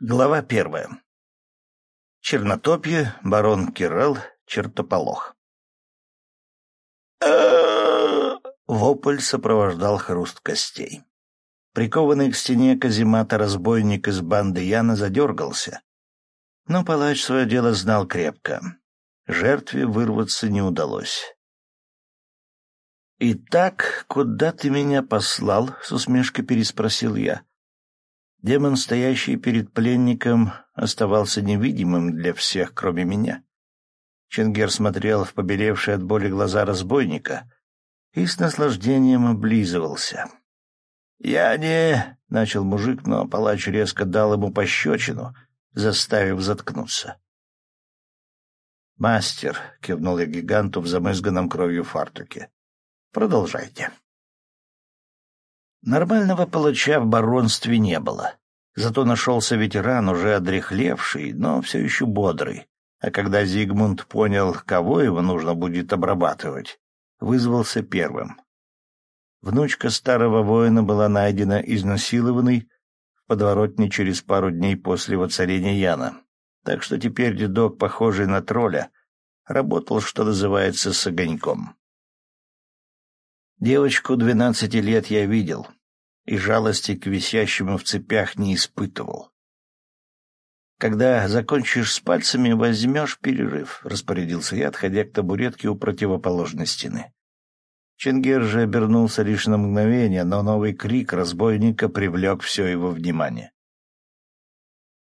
Глава первая. Чернотопье, барон Кирелл, чертополох. Вопль сопровождал хруст костей. Прикованный к стене каземата разбойник из банды Яна задергался. Но палач свое дело знал крепко. Жертве вырваться не удалось. «Итак, куда ты меня послал?» — с усмешкой переспросил я. Демон, стоящий перед пленником, оставался невидимым для всех, кроме меня. Ченгер смотрел в побелевшие от боли глаза разбойника и с наслаждением облизывался. «Я не...» — начал мужик, но палач резко дал ему пощечину, заставив заткнуться. «Мастер», — кивнул я гиганту в замызганном кровью фартуке, — «продолжайте». Нормального палача в баронстве не было. Зато нашелся ветеран, уже одрехлевший, но все еще бодрый. А когда Зигмунд понял, кого его нужно будет обрабатывать, вызвался первым. Внучка старого воина была найдена изнасилованной в подворотне через пару дней после воцарения Яна. Так что теперь дедок, похожий на тролля, работал, что называется, с огоньком. Девочку двенадцати лет я видел, и жалости к висящему в цепях не испытывал. «Когда закончишь с пальцами, возьмешь перерыв», — распорядился я, отходя к табуретке у противоположной стены. Чингер же обернулся лишь на мгновение, но новый крик разбойника привлек все его внимание.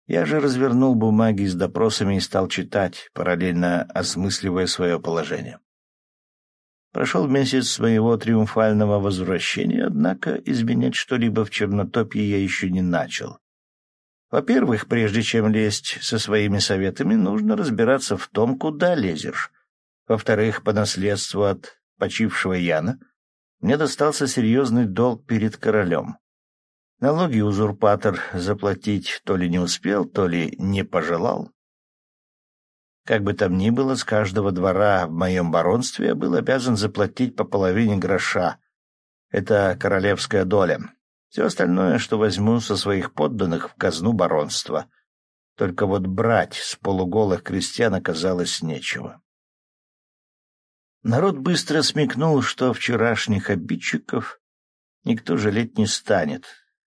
Я же развернул бумаги с допросами и стал читать, параллельно осмысливая свое положение. Прошел месяц моего триумфального возвращения, однако изменять что-либо в Чернотопье я еще не начал. Во-первых, прежде чем лезть со своими советами, нужно разбираться в том, куда лезешь. Во-вторых, по наследству от почившего Яна мне достался серьезный долг перед королем. Налоги узурпатор заплатить то ли не успел, то ли не пожелал. Как бы там ни было, с каждого двора в моем баронстве я был обязан заплатить по половине гроша. Это королевская доля. Все остальное, что возьму со своих подданных в казну баронства. Только вот брать с полуголых крестьян оказалось нечего. Народ быстро смекнул, что вчерашних обидчиков никто жалеть не станет,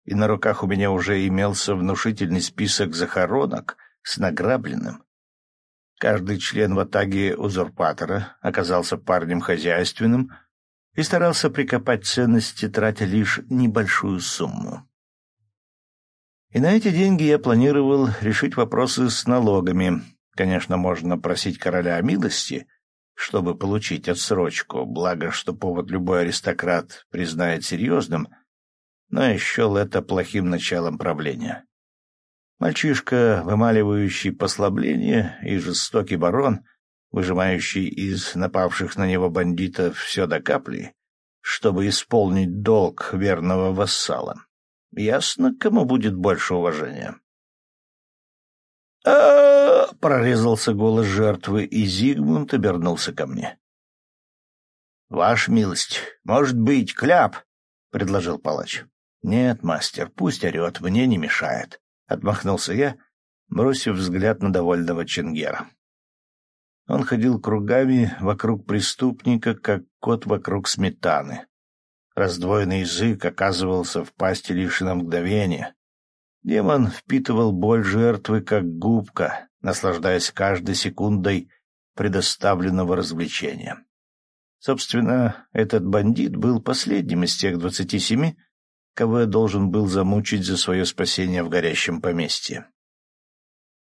и на руках у меня уже имелся внушительный список захоронок с награбленным. Каждый член в атаге узурпатора оказался парнем хозяйственным и старался прикопать ценности, тратя лишь небольшую сумму. И на эти деньги я планировал решить вопросы с налогами. Конечно, можно просить короля о милости, чтобы получить отсрочку, благо, что повод любой аристократ признает серьезным, но я счел это плохим началом правления. Мальчишка, вымаливающий послабление, и жестокий барон, выжимающий из напавших на него бандитов все до капли, чтобы исполнить долг верного вассала. Ясно, кому будет больше уважения. а прорезался голос жертвы, и Зигмунд обернулся ко мне. — Ваша милость, может быть, кляп? — предложил палач. — Нет, мастер, пусть орет, мне не мешает. — отмахнулся я, бросив взгляд на довольного Ченгера. Он ходил кругами вокруг преступника, как кот вокруг сметаны. Раздвоенный язык оказывался в пасти лишь на мгновение. Демон впитывал боль жертвы, как губка, наслаждаясь каждой секундой предоставленного развлечения. Собственно, этот бандит был последним из тех двадцати семи, кого я должен был замучить за свое спасение в горящем поместье.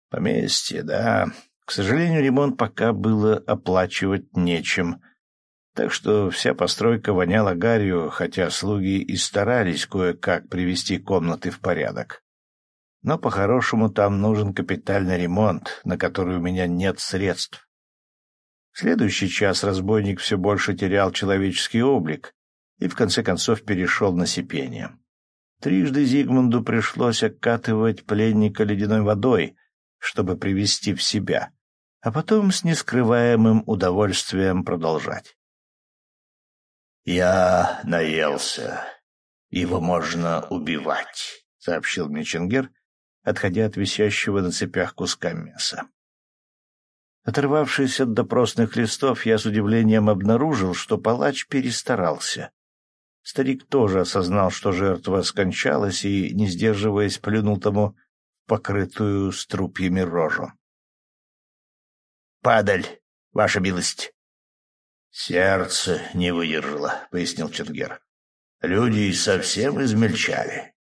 Поместье, да. К сожалению, ремонт пока было оплачивать нечем, так что вся постройка воняла гарью, хотя слуги и старались кое-как привести комнаты в порядок. Но по-хорошему там нужен капитальный ремонт, на который у меня нет средств. В следующий час разбойник все больше терял человеческий облик, и в конце концов перешел на сипение. Трижды Зигмунду пришлось окатывать пленника ледяной водой, чтобы привести в себя, а потом с нескрываемым удовольствием продолжать. «Я наелся. Его можно убивать», — сообщил мне отходя от висящего на цепях куска мяса. Оторвавшись от допросных листов, я с удивлением обнаружил, что палач перестарался. Старик тоже осознал, что жертва скончалась, и, не сдерживаясь, плюнул тому покрытую струпьями рожу. — Падаль, ваша милость! — Сердце не выдержало, — пояснил Чингер. — Люди совсем измельчали.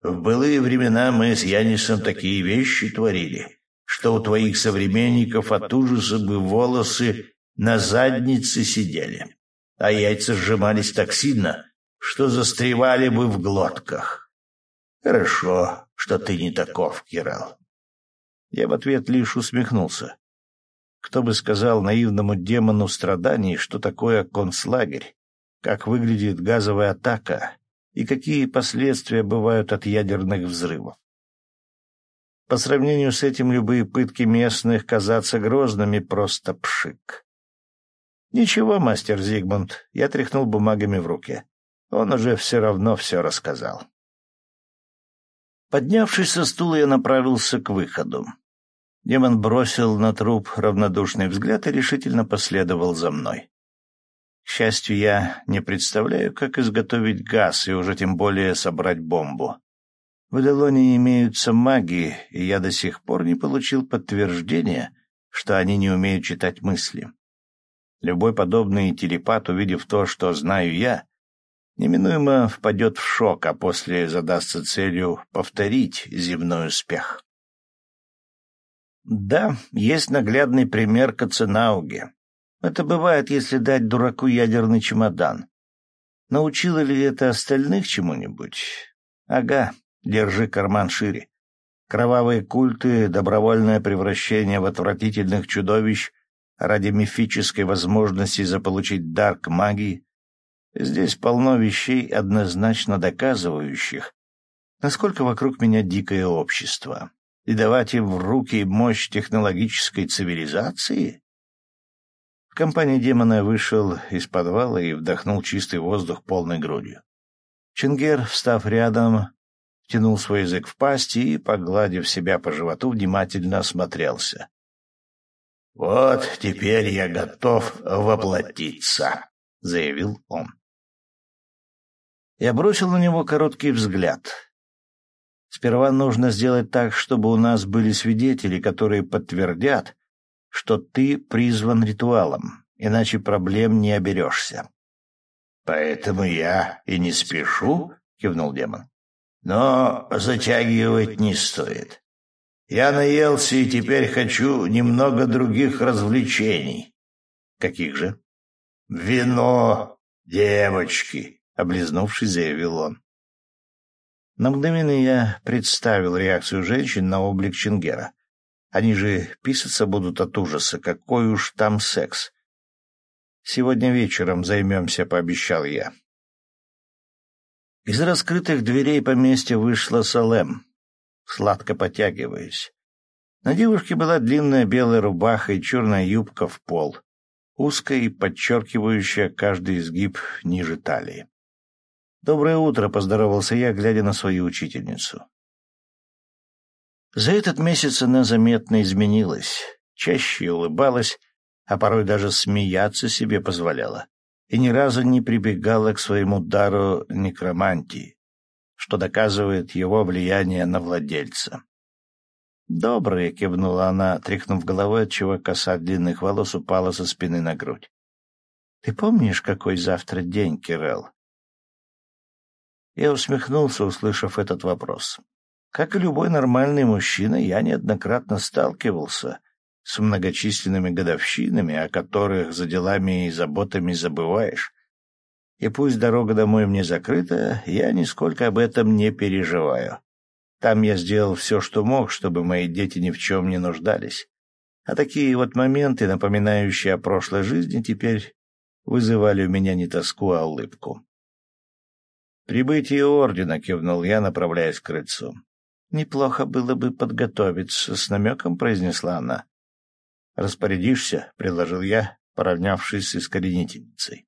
В былые времена мы с Янисом такие вещи творили, что у твоих современников от ужаса бы волосы на заднице сидели, а яйца сжимались так сильно, что застревали бы в глотках. Хорошо, что ты не таков, Кирал. Я в ответ лишь усмехнулся. Кто бы сказал наивному демону страданий, что такое концлагерь, как выглядит газовая атака и какие последствия бывают от ядерных взрывов. По сравнению с этим любые пытки местных казаться грозными просто пшик. «Ничего, мастер Зигмунд», — я тряхнул бумагами в руке. Он уже все равно все рассказал. Поднявшись со стула, я направился к выходу. Демон бросил на труп равнодушный взгляд и решительно последовал за мной. К счастью, я не представляю, как изготовить газ и уже тем более собрать бомбу. В Эделоне имеются маги, и я до сих пор не получил подтверждения, что они не умеют читать мысли. Любой подобный телепат, увидев то, что знаю я, неминуемо впадет в шок, а после задастся целью повторить земной успех. Да, есть наглядный пример Каценауге. Это бывает, если дать дураку ядерный чемодан. Научило ли это остальных чему-нибудь? Ага, держи карман шире. Кровавые культы, добровольное превращение в отвратительных чудовищ ради мифической возможности заполучить дар к магии, Здесь полно вещей, однозначно доказывающих, насколько вокруг меня дикое общество. И давать им в руки мощь технологической цивилизации? В компании демона вышел из подвала и вдохнул чистый воздух полной грудью. Чингер, встав рядом, тянул свой язык в пасть и, погладив себя по животу, внимательно осмотрелся. «Вот теперь я готов воплотиться», — заявил он. Я бросил на него короткий взгляд. Сперва нужно сделать так, чтобы у нас были свидетели, которые подтвердят, что ты призван ритуалом, иначе проблем не оберешься. — Поэтому я и не спешу, — кивнул демон. — Но затягивать не стоит. Я наелся и теперь хочу немного других развлечений. — Каких же? — Вино, девочки, облизнувшись, заявил он. На мгновение я представил реакцию женщин на облик Чингера. Они же писаться будут от ужаса, какой уж там секс. Сегодня вечером займемся, пообещал я. Из раскрытых дверей поместья вышла Салем, сладко потягиваясь. На девушке была длинная белая рубаха и черная юбка в пол, узкая и подчеркивающая каждый изгиб ниже талии. «Доброе утро», — поздоровался я, глядя на свою учительницу. За этот месяц она заметно изменилась, чаще улыбалась, а порой даже смеяться себе позволяла, и ни разу не прибегала к своему дару некромантии, что доказывает его влияние на владельца. «Добрые», — кивнула она, тряхнув головой, отчего коса длинных волос упала со спины на грудь. «Ты помнишь, какой завтра день, Кирелл?» Я усмехнулся, услышав этот вопрос. Как и любой нормальный мужчина, я неоднократно сталкивался с многочисленными годовщинами, о которых за делами и заботами забываешь. И пусть дорога домой мне закрыта, я нисколько об этом не переживаю. Там я сделал все, что мог, чтобы мои дети ни в чем не нуждались. А такие вот моменты, напоминающие о прошлой жизни, теперь вызывали у меня не тоску, а улыбку. «Прибытие ордена», — кивнул я, направляясь к крыльцу. «Неплохо было бы подготовиться», — с намеком произнесла она. «Распорядишься?» — предложил я, поравнявшись с искоренительницей.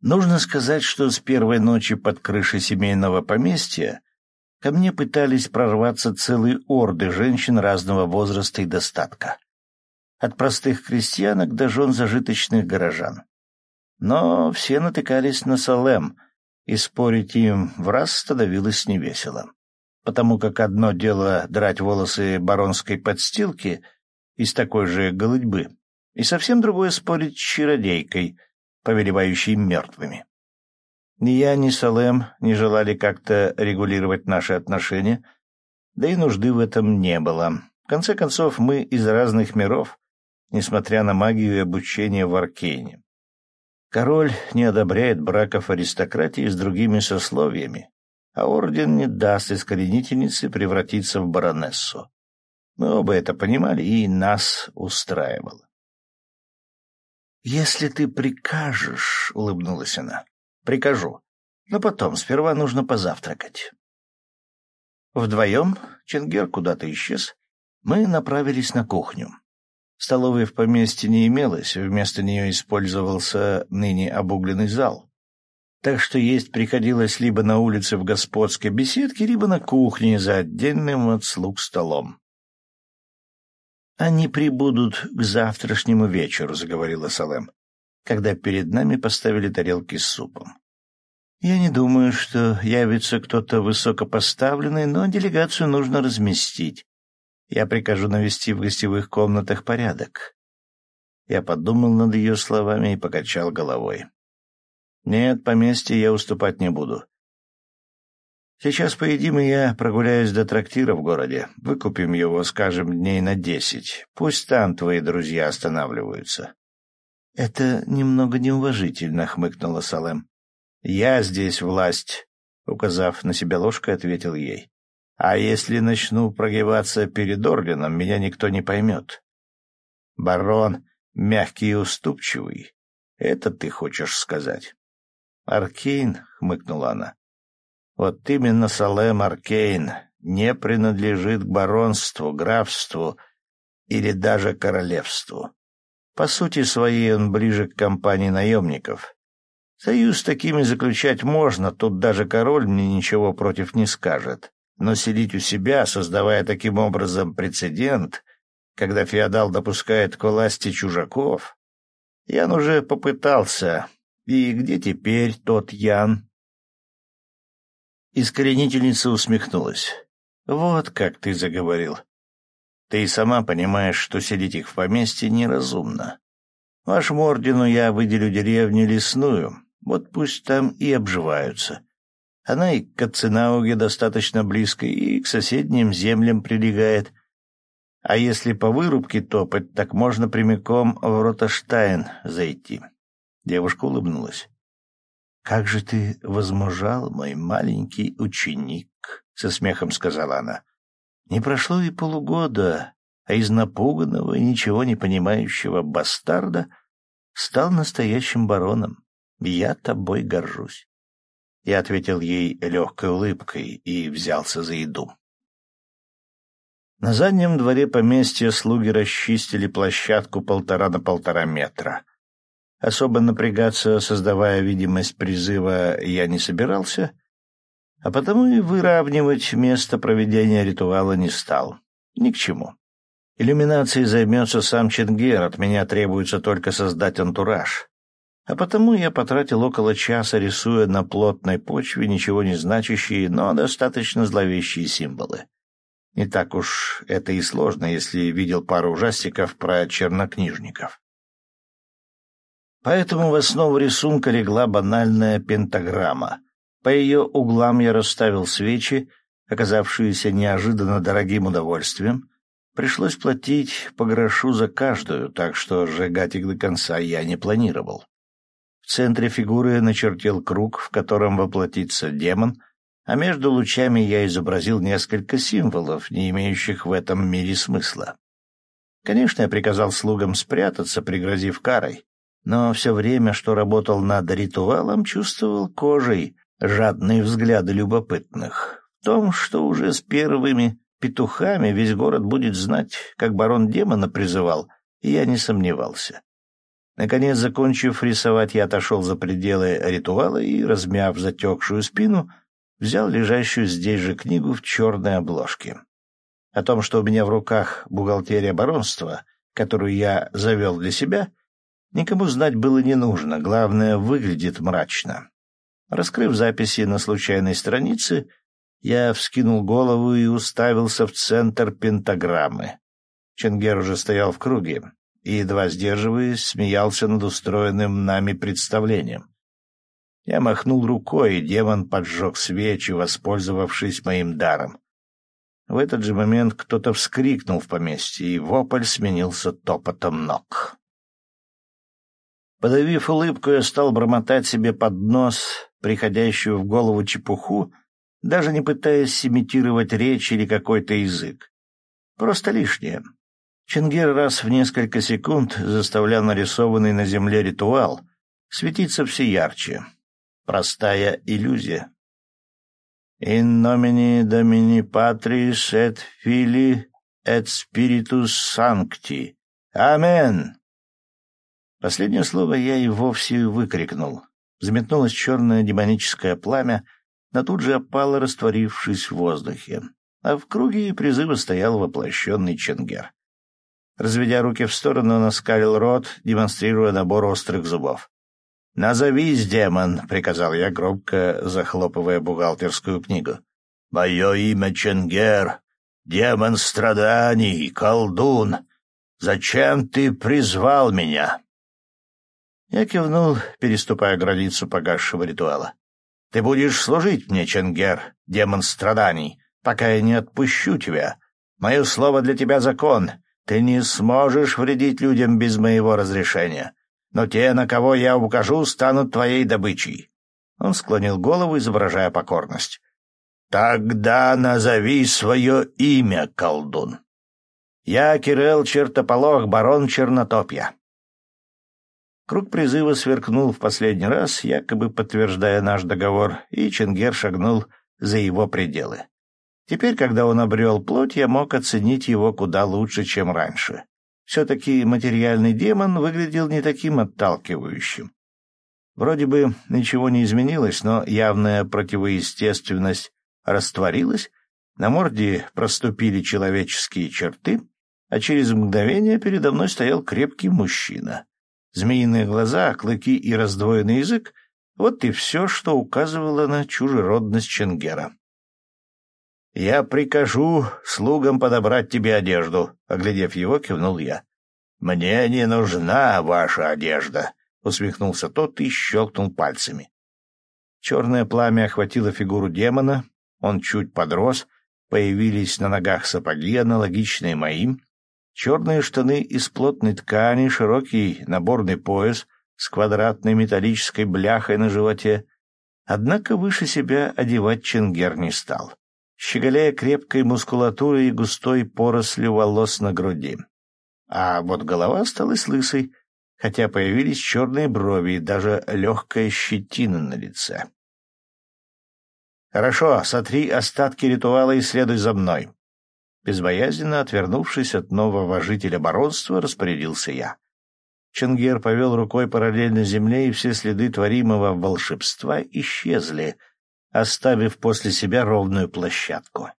Нужно сказать, что с первой ночи под крышей семейного поместья ко мне пытались прорваться целые орды женщин разного возраста и достатка. От простых крестьянок до жен зажиточных горожан. Но все натыкались на Салем, и спорить им в раз становилось невесело. Потому как одно дело драть волосы баронской подстилки из такой же голытьбы, и совсем другое спорить с чародейкой, повелевающей мертвыми. Ни я, ни Салем не желали как-то регулировать наши отношения, да и нужды в этом не было. В конце концов, мы из разных миров, несмотря на магию и обучение в Аркейне. Король не одобряет браков аристократии с другими сословиями, а орден не даст искоренительнице превратиться в баронессу. Мы оба это понимали, и нас устраивало. «Если ты прикажешь», — улыбнулась она, — «прикажу. Но потом, сперва нужно позавтракать». Вдвоем, Ченгер куда-то исчез, мы направились на кухню. Столовой в поместье не имелось, вместо нее использовался ныне обугленный зал. Так что есть приходилось либо на улице в господской беседке, либо на кухне за отдельным от слуг столом. «Они прибудут к завтрашнему вечеру», — заговорила Салем, когда перед нами поставили тарелки с супом. «Я не думаю, что явится кто-то высокопоставленный, но делегацию нужно разместить. Я прикажу навести в гостевых комнатах порядок. Я подумал над ее словами и покачал головой. Нет, поместье я уступать не буду. Сейчас поедим, и я прогуляюсь до трактира в городе. Выкупим его, скажем, дней на десять. Пусть там твои друзья останавливаются. — Это немного неуважительно, — хмыкнула Салем. — Я здесь власть, — указав на себя ложкой, ответил ей. А если начну прогибаться перед орденом, меня никто не поймет. Барон мягкий и уступчивый. Это ты хочешь сказать? Аркейн, — хмыкнула она. Вот именно Салем Аркейн не принадлежит к баронству, графству или даже королевству. По сути своей он ближе к компании наемников. Союз с такими заключать можно, тут даже король мне ничего против не скажет. Но селить у себя, создавая таким образом прецедент, когда феодал допускает к власти чужаков... Ян уже попытался. И где теперь тот Ян? Искоренительница усмехнулась. «Вот как ты заговорил. Ты и сама понимаешь, что селить их в поместье неразумно. Вашему ордену я выделю деревню лесную, вот пусть там и обживаются. Она и к Кацинауге достаточно близко, и к соседним землям прилегает. А если по вырубке топать, так можно прямиком в Роташтайн зайти. Девушка улыбнулась. — Как же ты возмужал, мой маленький ученик, — со смехом сказала она. — Не прошло и полугода, а из напуганного и ничего не понимающего бастарда стал настоящим бароном. Я тобой горжусь. Я ответил ей легкой улыбкой и взялся за еду. На заднем дворе поместья слуги расчистили площадку полтора на полтора метра. Особо напрягаться, создавая видимость призыва, я не собирался, а потому и выравнивать место проведения ритуала не стал. Ни к чему. Иллюминацией займется сам Чингер, от меня требуется только создать антураж. А потому я потратил около часа, рисуя на плотной почве ничего не значащие, но достаточно зловещие символы. Не так уж это и сложно, если видел пару ужастиков про чернокнижников. Поэтому в основу рисунка легла банальная пентаграмма. По ее углам я расставил свечи, оказавшиеся неожиданно дорогим удовольствием. Пришлось платить по грошу за каждую, так что сжигать их до конца я не планировал. В центре фигуры начертил круг, в котором воплотится демон, а между лучами я изобразил несколько символов, не имеющих в этом мире смысла. Конечно, я приказал слугам спрятаться, пригрозив карой, но все время, что работал над ритуалом, чувствовал кожей жадные взгляды любопытных. В том, что уже с первыми петухами весь город будет знать, как барон демона призывал, я не сомневался. Наконец, закончив рисовать, я отошел за пределы ритуала и, размяв затекшую спину, взял лежащую здесь же книгу в черной обложке. О том, что у меня в руках бухгалтерия баронства, которую я завел для себя, никому знать было не нужно, главное, выглядит мрачно. Раскрыв записи на случайной странице, я вскинул голову и уставился в центр пентаграммы. Ченгер уже стоял в круге и, едва сдерживаясь, смеялся над устроенным нами представлением. Я махнул рукой, и демон поджег свечи, воспользовавшись моим даром. В этот же момент кто-то вскрикнул в поместье, и вопль сменился топотом ног. Подавив улыбку, я стал бормотать себе под нос приходящую в голову чепуху, даже не пытаясь имитировать речь или какой-то язык. Просто лишнее. Чингер раз в несколько секунд заставлял нарисованный на земле ритуал светиться все ярче. Простая иллюзия. «In nomine Domini Patris et Filii et Spiritus Sancti. Амен!» Последнее слово я и вовсе выкрикнул. Взметнулось черное демоническое пламя, но тут же опало, растворившись в воздухе. А в круге призыва стоял воплощенный Ченгер. Разведя руки в сторону, он оскалил рот, демонстрируя набор острых зубов. «Назовись, демон!» — приказал я, громко захлопывая бухгалтерскую книгу. «Мое имя Ченгер, демон страданий, колдун. Зачем ты призвал меня?» Я кивнул, переступая границу погасшего ритуала. «Ты будешь служить мне, Ченгер, демон страданий, пока я не отпущу тебя. Мое слово для тебя закон. Ты не сможешь вредить людям без моего разрешения. Но те, на кого я укажу, станут твоей добычей». Он склонил голову, изображая покорность. «Тогда назови свое имя, колдун». «Я Кирилл Чертополох, барон Чернотопья». Круг призыва сверкнул в последний раз, якобы подтверждая наш договор, и Ченгер шагнул за его пределы. Теперь, когда он обрел плоть, я мог оценить его куда лучше, чем раньше. Все-таки материальный демон выглядел не таким отталкивающим. Вроде бы ничего не изменилось, но явная противоестественность растворилась, на морде проступили человеческие черты, а через мгновение передо мной стоял крепкий мужчина. Змеиные глаза, клыки и раздвоенный язык — вот и все, что указывало на чужеродность Ченгера. «Я прикажу слугам подобрать тебе одежду», — оглядев его, кивнул я. «Мне не нужна ваша одежда», — усмехнулся тот и щелкнул пальцами. Черное пламя охватило фигуру демона, он чуть подрос, появились на ногах сапоги, аналогичные моим, черные штаны из плотной ткани, широкий наборный пояс с квадратной металлической бляхой на животе. Однако выше себя одевать Ченгер не стал, щеголяя крепкой мускулатурой и густой порослью волос на груди. А вот голова осталась лысой, хотя появились черные брови и даже легкая щетина на лице. «Хорошо, сотри остатки ритуала и следуй за мной», Безбоязненно отвернувшись от нового жителя баронства, распорядился я. Ченгер повел рукой параллельно земле, и все следы творимого волшебства исчезли, оставив после себя ровную площадку.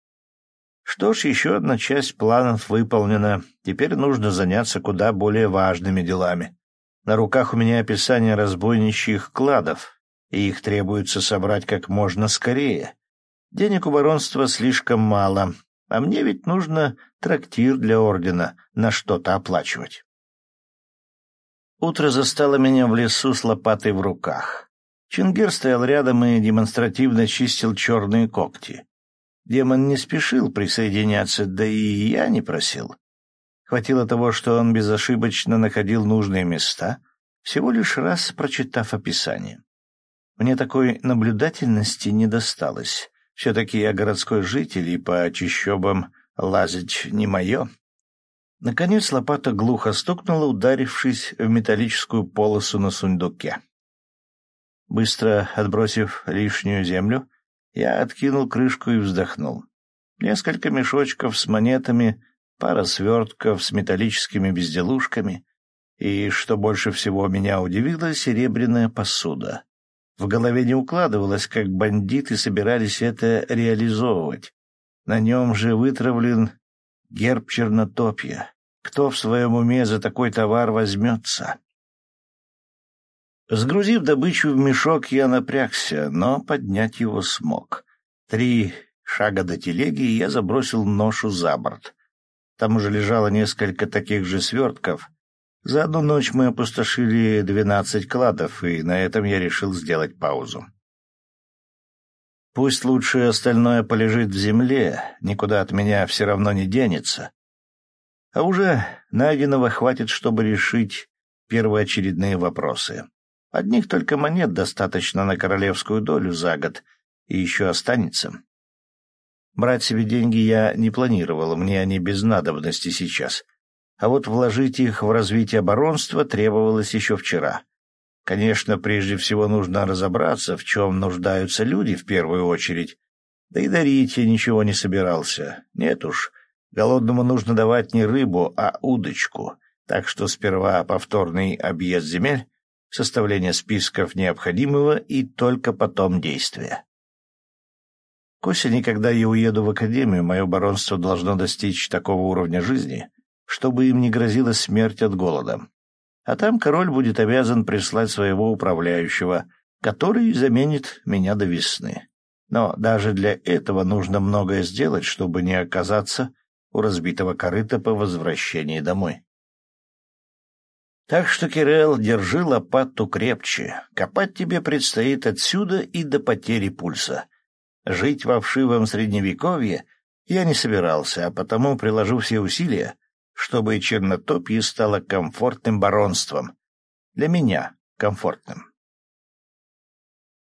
Что ж, еще одна часть планов выполнена. Теперь нужно заняться куда более важными делами. На руках у меня описание разбойничьих кладов, и их требуется собрать как можно скорее. Денег у баронства слишком мало, а мне ведь нужно трактир для ордена на что-то оплачивать. Утро застало меня в лесу с лопатой в руках. Чингер стоял рядом и демонстративно чистил черные когти. Демон не спешил присоединяться, да и я не просил. Хватило того, что он безошибочно находил нужные места, всего лишь раз прочитав описание. Мне такой наблюдательности не досталось. Все-таки я городской житель, и по чищобам лазить не мое. Наконец лопата глухо стукнула, ударившись в металлическую полосу на сундуке. Быстро отбросив лишнюю землю, я откинул крышку и вздохнул. Несколько мешочков с монетами, пара свертков с металлическими безделушками и, что больше всего меня удивило, серебряная посуда. В голове не укладывалось, как бандиты собирались это реализовывать. На нем же вытравлен герб чернотопья. Кто в своем уме за такой товар возьмется? Сгрузив добычу в мешок, я напрягся, но поднять его смог. Три шага до телеги, я забросил ношу за борт. Там уже лежало несколько таких же свертков. За одну ночь мы опустошили двенадцать кладов, и на этом я решил сделать паузу. Пусть лучше остальное полежит в земле, никуда от меня все равно не денется. А уже найденного хватит, чтобы решить первоочередные вопросы. Одних только монет достаточно на королевскую долю за год, и еще останется. Брать себе деньги я не планировал, мне они без надобности сейчас. А вот вложить их в развитие оборонства требовалось еще вчера. Конечно, прежде всего нужно разобраться, в чем нуждаются люди в первую очередь. Да и дарить я ничего не собирался. Нет уж, голодному нужно давать не рыбу, а удочку. Так что сперва повторный объезд земель, составление списков необходимого и только потом действия. К осени, когда я уеду в академию, мое баронство должно достичь такого уровня жизни, чтобы им не грозила смерть от голода. А там король будет обязан прислать своего управляющего, который заменит меня до весны. Но даже для этого нужно многое сделать, чтобы не оказаться у разбитого корыта по возвращении домой. Так что, Кирелл, держи лопату крепче. Копать тебе предстоит отсюда и до потери пульса. Жить во вшивом средневековье я не собирался, а потому приложу все усилия, чтобы Чернотопье стало комфортным баронством. Для меня комфортным.